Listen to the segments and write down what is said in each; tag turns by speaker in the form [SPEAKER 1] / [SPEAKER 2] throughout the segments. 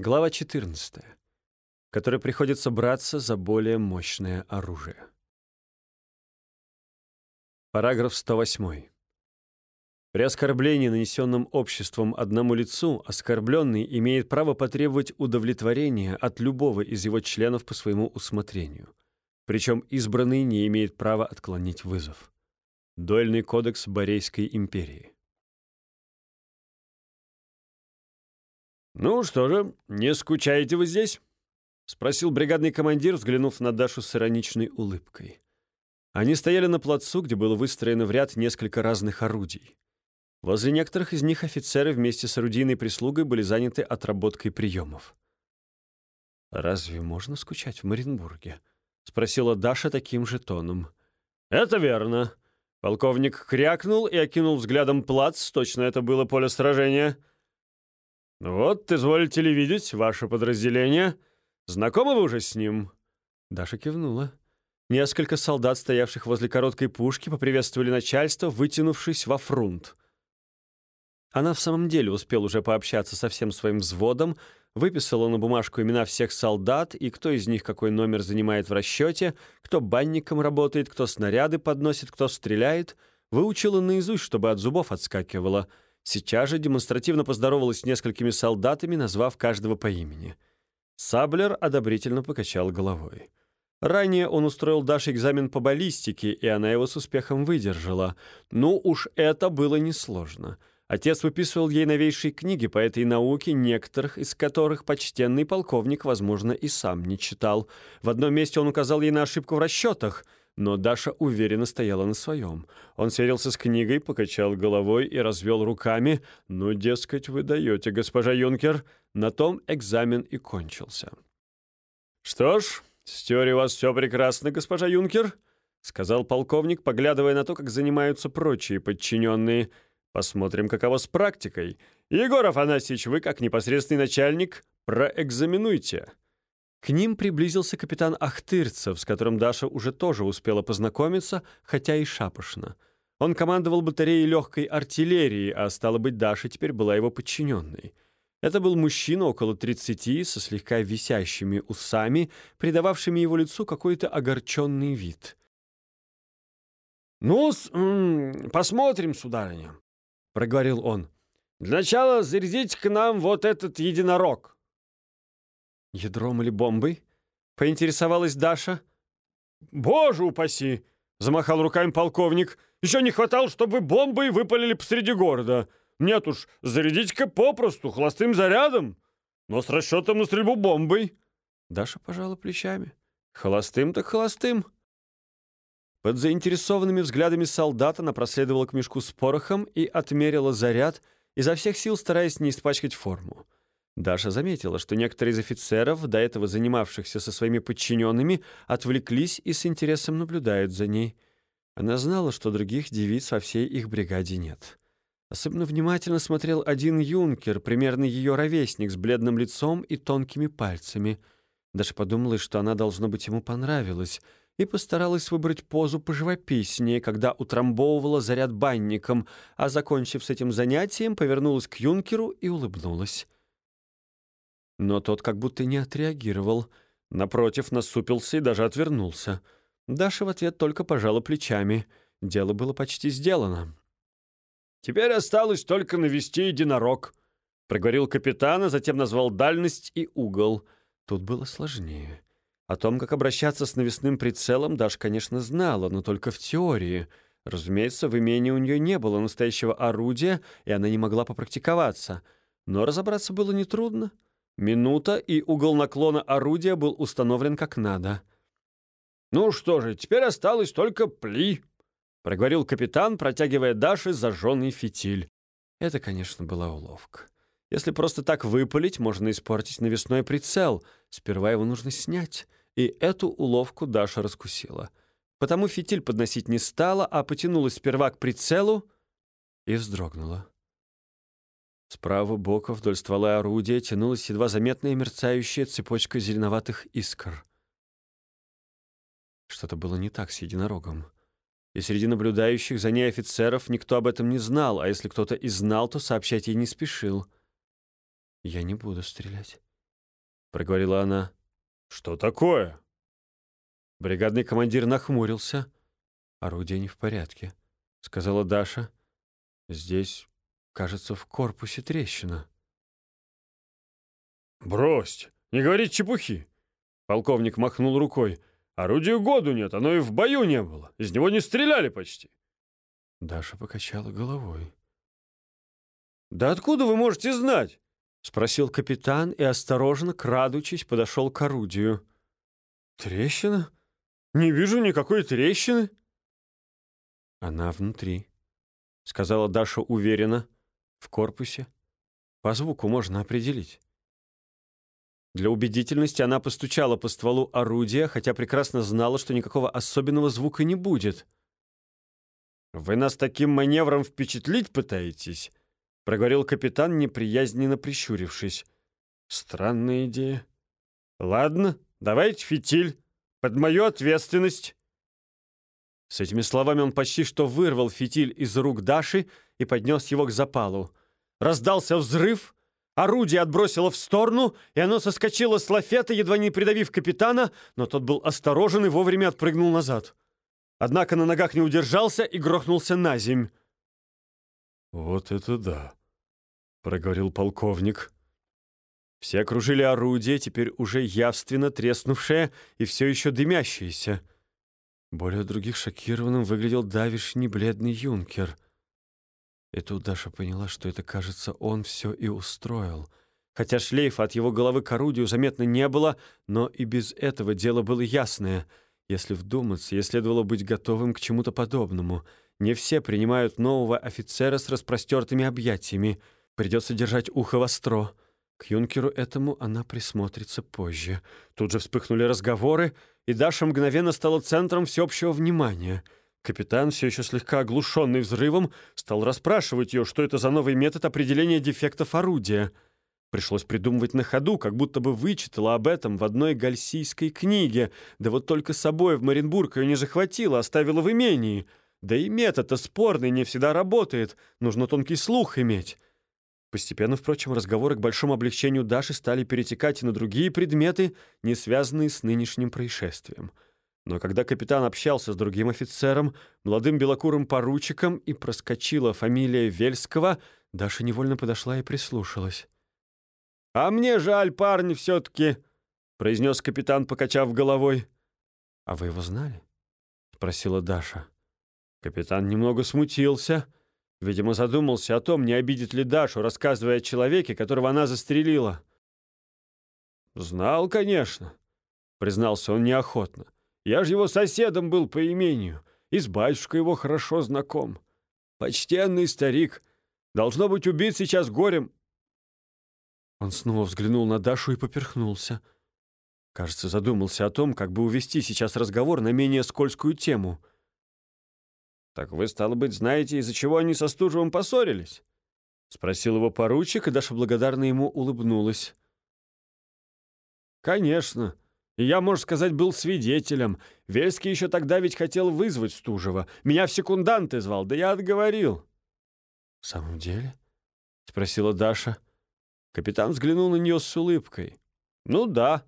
[SPEAKER 1] Глава 14, в которой приходится браться за более мощное оружие. Параграф 108. При оскорблении, нанесенном обществом одному лицу, оскорбленный имеет право потребовать удовлетворения от любого из его членов по своему усмотрению. Причем избранный не имеет права отклонить вызов. Дуэльный кодекс Борейской империи.
[SPEAKER 2] «Ну что же, не скучаете вы здесь?» — спросил бригадный командир, взглянув на Дашу с ироничной улыбкой. Они стояли на плацу, где было выстроено в ряд несколько разных орудий. Возле некоторых из них офицеры вместе с орудийной прислугой были заняты отработкой приемов. «Разве можно скучать в Маринбурге?» — спросила Даша таким же тоном. «Это верно». Полковник крякнул и окинул взглядом плац, точно это было поле сражения — «Вот, изволите ли видеть ваше подразделение? Знакомы вы уже с ним?»
[SPEAKER 1] Даша кивнула. Несколько солдат, стоявших возле короткой пушки, поприветствовали начальство, вытянувшись во фрунт. Она в самом деле успел уже пообщаться со всем своим взводом, выписала на бумажку имена всех солдат и кто из них какой номер занимает в расчете, кто банником работает, кто снаряды подносит, кто стреляет, выучила наизусть, чтобы от зубов отскакивала — Сейчас же демонстративно поздоровалась с несколькими солдатами, назвав каждого по имени. Саблер одобрительно покачал головой. Ранее он устроил Даше экзамен по баллистике, и она его с успехом выдержала. Ну уж это было несложно. Отец выписывал ей новейшие книги по этой науке, некоторых из которых почтенный полковник, возможно, и сам не читал. В одном месте он указал ей на ошибку в расчетах — но Даша уверенно стояла на своем. Он сверился с книгой, покачал головой и развел руками. «Ну, дескать, вы даете, госпожа Юнкер». На том экзамен и кончился.
[SPEAKER 2] «Что ж, с теорией у вас все прекрасно, госпожа Юнкер», — сказал полковник, поглядывая на то, как занимаются прочие подчиненные. «Посмотрим, каково с практикой. Егор Афанасьевич, вы, как непосредственный начальник, проэкзаменуйте».
[SPEAKER 1] К ним приблизился капитан Ахтырцев, с которым Даша уже тоже успела познакомиться, хотя и шапошно. Он командовал батареей легкой артиллерии, а стало быть, Даша теперь была его подчиненной. Это был мужчина около 30, со слегка висящими усами, придававшими его лицу какой-то огорченный вид.
[SPEAKER 2] ну посмотрим, сударыня», — проговорил он. «Для начала зарядите к нам вот этот единорог».
[SPEAKER 1] «Ядром или бомбой?» — поинтересовалась Даша.
[SPEAKER 2] «Боже упаси!» — замахал руками полковник. «Еще не хватало, чтобы бомбой выпалили посреди города. Нет уж, зарядите-ка попросту, холостым зарядом, но с расчетом на стрельбу бомбой».
[SPEAKER 1] Даша пожала плечами. «Холостым так холостым». Под заинтересованными взглядами солдата она проследовала к мешку с порохом и отмерила заряд, изо всех сил стараясь не испачкать форму. Даша заметила, что некоторые из офицеров, до этого занимавшихся со своими подчиненными, отвлеклись и с интересом наблюдают за ней. Она знала, что других девиц во всей их бригаде нет. Особенно внимательно смотрел один юнкер, примерно ее ровесник, с бледным лицом и тонкими пальцами. Даша подумала, что она, должно быть, ему понравилась, и постаралась выбрать позу поживописнее, когда утрамбовывала заряд банником, а, закончив с этим занятием, повернулась к юнкеру и улыбнулась. Но тот как будто не отреагировал. Напротив, насупился и даже отвернулся. Даша в ответ только пожала плечами. Дело было почти сделано.
[SPEAKER 2] «Теперь осталось только навести единорог», — проговорил капитан, а затем назвал дальность и угол.
[SPEAKER 1] Тут было сложнее. О том, как обращаться с навесным прицелом, Даша, конечно, знала, но только в теории. Разумеется, в имении у нее не было настоящего орудия, и она не могла попрактиковаться. Но разобраться было нетрудно. Минута, и угол наклона орудия был установлен как надо.
[SPEAKER 2] «Ну что же, теперь осталось только пли», — проговорил капитан, протягивая Даше зажженный фитиль.
[SPEAKER 1] Это, конечно, была уловка. Если просто так выпалить, можно испортить навесной прицел. Сперва его нужно снять. И эту уловку Даша раскусила. Потому фитиль подносить не стала, а потянулась сперва к прицелу и вздрогнула. Справа бока вдоль ствола орудия тянулась едва заметная мерцающая цепочка зеленоватых искр. Что-то было не так с единорогом. И среди наблюдающих за ней офицеров никто об этом не знал, а если кто-то и знал, то сообщать ей не спешил. «Я не буду стрелять», — проговорила она.
[SPEAKER 2] «Что такое?»
[SPEAKER 1] Бригадный командир нахмурился. «Орудие не в порядке», — сказала Даша. «Здесь, кажется, в корпусе трещина».
[SPEAKER 2] «Брось, не говори чепухи!» Полковник махнул рукой. «Орудию году нет, оно и в бою не было. Из него не стреляли почти».
[SPEAKER 1] Даша покачала головой.
[SPEAKER 2] «Да откуда вы можете знать?»
[SPEAKER 1] — спросил капитан и, осторожно, крадучись, подошел к орудию.
[SPEAKER 2] «Трещина? Не вижу никакой трещины».
[SPEAKER 1] «Она внутри», — сказала Даша уверенно, — «в корпусе. По звуку можно определить». Для убедительности она постучала по стволу орудия, хотя прекрасно знала, что никакого особенного звука не будет.
[SPEAKER 2] «Вы нас таким маневром впечатлить пытаетесь?» — проговорил капитан, неприязненно прищурившись. «Странная идея. Ладно, давайте фитиль. Под мою ответственность».
[SPEAKER 1] С этими словами он почти что вырвал фитиль из рук Даши и поднес его к запалу. Раздался взрыв, орудие отбросило в сторону, и оно соскочило с лафета, едва не придавив капитана, но тот был осторожен и вовремя отпрыгнул назад. Однако на ногах не удержался и грохнулся на земь.
[SPEAKER 2] «Вот это да!» — проговорил полковник.
[SPEAKER 1] Все окружили орудие, теперь уже явственно треснувшее и все еще дымящееся. Более других шокированным выглядел давишний бледный юнкер. И тут Даша поняла, что это, кажется, он все и устроил. Хотя шлейфа от его головы к орудию заметно не было, но и без этого дело было ясное — если вдуматься, ей следовало быть готовым к чему-то подобному. Не все принимают нового офицера с распростертыми объятиями. Придется держать ухо востро. К юнкеру этому она присмотрится позже. Тут же вспыхнули разговоры, и Даша мгновенно стала центром всеобщего внимания. Капитан, все еще слегка оглушенный взрывом, стал расспрашивать ее, что это за новый метод определения дефектов орудия — Пришлось придумывать на ходу, как будто бы вычитала об этом в одной гальсийской книге. Да вот только с собой в Маринбург ее не захватила, оставила в имении. Да и метод-то спорный, не всегда работает. Нужно тонкий слух иметь. Постепенно, впрочем, разговоры к большому облегчению Даши стали перетекать и на другие предметы, не связанные с нынешним происшествием. Но когда капитан общался с другим офицером, молодым белокурым поручиком, и проскочила фамилия Вельского, Даша невольно подошла и прислушалась.
[SPEAKER 2] «А мне жаль, парни, все-таки», — произнес капитан, покачав головой.
[SPEAKER 1] «А вы его знали?» — спросила Даша.
[SPEAKER 2] Капитан немного смутился. Видимо, задумался о том, не обидит ли Дашу, рассказывая о человеке, которого она застрелила. «Знал, конечно», — признался он неохотно. «Я же его соседом был по имению, и с батюшкой его хорошо знаком. Почтенный старик. Должно быть, убит сейчас горем
[SPEAKER 1] он снова взглянул на Дашу и поперхнулся. Кажется, задумался о том, как бы увести сейчас разговор на менее скользкую тему.
[SPEAKER 2] «Так вы, стало быть, знаете, из-за чего они со Стужевым поссорились?» — спросил его поручик, и Даша благодарно ему улыбнулась. «Конечно. И я, можно сказать, был свидетелем. Вельский еще тогда ведь хотел вызвать Стужева. Меня в секунданты звал, да я отговорил».
[SPEAKER 1] «В самом деле?» — спросила Даша.
[SPEAKER 2] — Капитан взглянул на нее с улыбкой. «Ну да.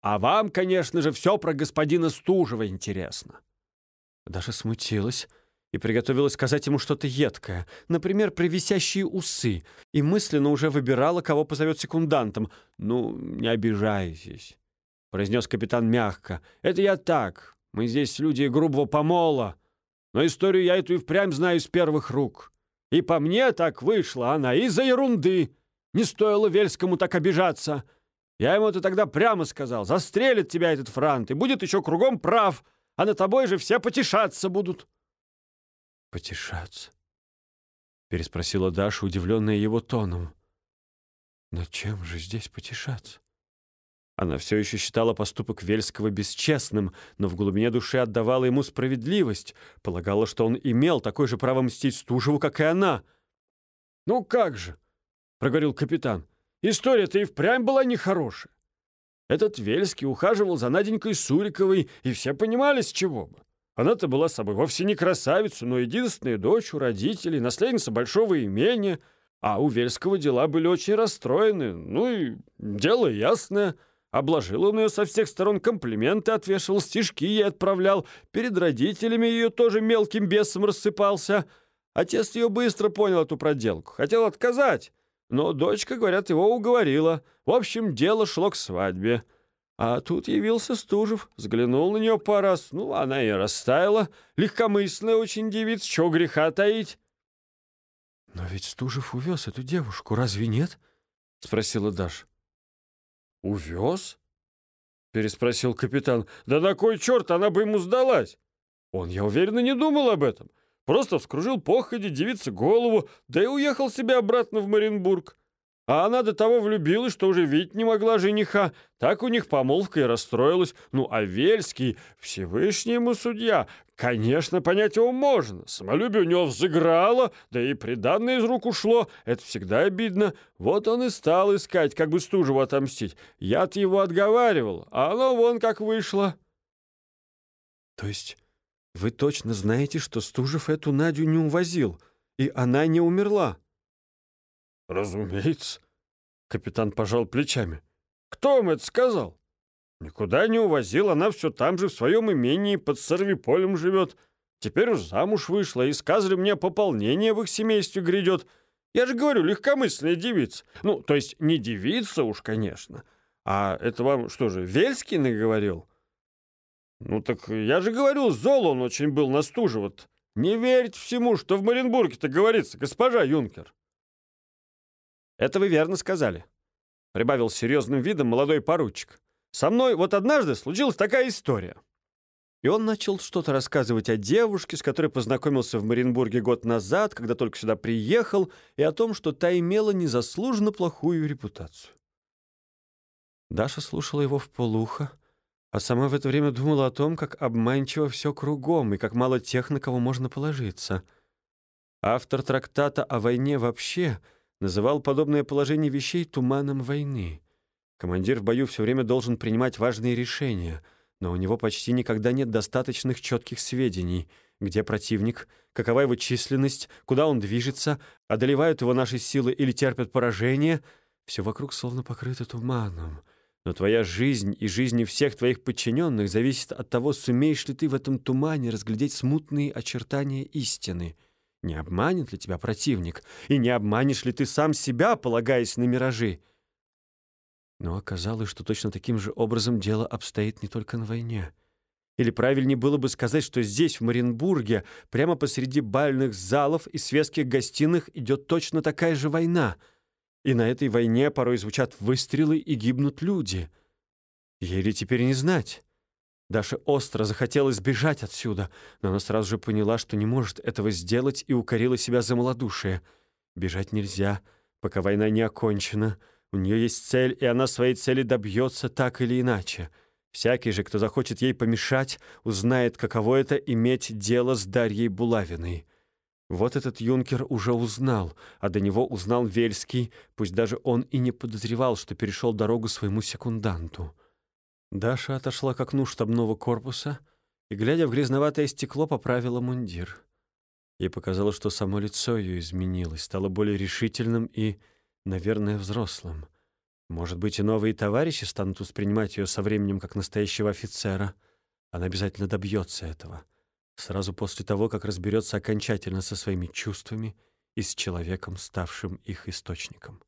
[SPEAKER 2] А вам, конечно же, все про господина Стужева интересно».
[SPEAKER 1] Даша смутилась и приготовилась сказать ему что-то едкое, например, про висящие усы, и мысленно уже выбирала, кого позовет секундантом.
[SPEAKER 2] «Ну, не обижайтесь», — произнес капитан мягко. «Это я так. Мы здесь люди грубого помола. Но историю я эту и впрямь знаю с первых рук. И по мне так вышла она из-за ерунды. Не стоило Вельскому так обижаться. Я ему это тогда прямо сказал. Застрелит тебя этот франт и будет еще кругом прав, а на тобой же все потешаться будут».
[SPEAKER 1] «Потешаться?» — переспросила Даша, удивленная его тоном. «Но чем же здесь потешаться?» Она все еще считала поступок Вельского бесчестным, но в глубине души отдавала ему справедливость, полагала, что он имел такое же право мстить Стужеву, как и она.
[SPEAKER 2] «Ну как же? проговорил капитан. «История-то и впрямь была нехорошая. Этот Вельский ухаживал за Наденькой Суриковой, и все понимали, с чего бы. Она-то была собой вовсе не красавица, но единственная дочь у родителей, наследница большого имения. А у Вельского дела были очень расстроены. Ну и дело ясное. Обложил он ее со всех сторон, комплименты отвешивал, стишки ей отправлял. Перед родителями ее тоже мелким бесом рассыпался. Отец ее быстро понял эту проделку. Хотел отказать, но дочка, говорят, его уговорила. В общем, дело шло к свадьбе. А тут явился Стужев, взглянул на нее пару раз. Ну, она и растаяла. Легкомысленная очень девица, чего греха таить.
[SPEAKER 1] «Но ведь Стужев увез эту девушку, разве нет?» — спросила Даша.
[SPEAKER 2] «Увез?» — переспросил капитан. «Да на кой черт она бы ему сдалась? Он, я уверенно, не думал об этом. Просто вскружил походе девице голову, да и уехал себе обратно в Маринбург. А она до того влюбилась, что уже видеть не могла жениха. Так у них помолвка и расстроилась. Ну, а Вельский, Всевышний ему судья, конечно, понять его можно. Самолюбие у него взыграло, да и приданное из рук ушло. Это всегда обидно. Вот он и стал искать, как бы Стужеву отомстить. Я-то его отговаривал, а оно вон как вышло.
[SPEAKER 1] То есть вы точно знаете, что Стужев эту Надю не увозил, и она не умерла?
[SPEAKER 2] «Разумеется». Капитан пожал плечами. «Кто вам это сказал?» «Никуда не увозил, она все там же в своем имении под Сорвиполем живет. Теперь уж замуж вышла, и сказали мне, пополнение в их семействе грядет. Я же говорю, легкомысленная девица. Ну, то есть не девица уж, конечно. А это вам что же, Вельский наговорил?» «Ну так я же говорю, зол он очень был на Стужева-то. Не верьте всему, что в Маринбурге-то говорится, госпожа Юнкер».
[SPEAKER 1] «Это вы верно сказали», — прибавил серьезным видом молодой поручик. «Со мной вот однажды случилась такая история». И он начал что-то рассказывать о девушке, с которой познакомился в Маринбурге год назад, когда только сюда приехал, и о том, что та имела незаслуженно плохую репутацию. Даша слушала его в полухо, а сама в это время думала о том, как обманчиво все кругом и как мало тех, на кого можно положиться. Автор трактата о войне вообще — называл подобное положение вещей туманом войны. Командир в бою все время должен принимать важные решения, но у него почти никогда нет достаточных четких сведений, где противник, какова его численность, куда он движется, одолевают его наши силы или терпят поражение. Все вокруг словно покрыто туманом. Но твоя жизнь и жизни всех твоих подчиненных зависит от того, сумеешь ли ты в этом тумане разглядеть смутные очертания истины — не обманет ли тебя противник? И не обманешь ли ты сам себя, полагаясь на миражи? Но оказалось, что точно таким же образом дело обстоит не только на войне. Или правильнее было бы сказать, что здесь, в Маринбурге, прямо посреди бальных залов и светских гостиных идет точно такая же война. И на этой войне порой звучат выстрелы и гибнут люди. Еле теперь не знать. Даша остро захотелось сбежать отсюда, но она сразу же поняла, что не может этого сделать, и укорила себя за малодушие. Бежать нельзя, пока война не окончена. У нее есть цель, и она своей цели добьется так или иначе. Всякий же, кто захочет ей помешать, узнает, каково это иметь дело с Дарьей Булавиной. Вот этот юнкер уже узнал, а до него узнал Вельский, пусть даже он и не подозревал, что перешел дорогу своему секунданту. Даша отошла к окну штабного корпуса и, глядя в грязноватое стекло, поправила мундир. Ей показалось, что само лицо ее изменилось, стало более решительным и, наверное, взрослым. Может быть, и новые товарищи станут воспринимать ее со временем как настоящего офицера. Она обязательно добьется этого. Сразу после того, как разберется окончательно со своими чувствами и с человеком, ставшим их источником.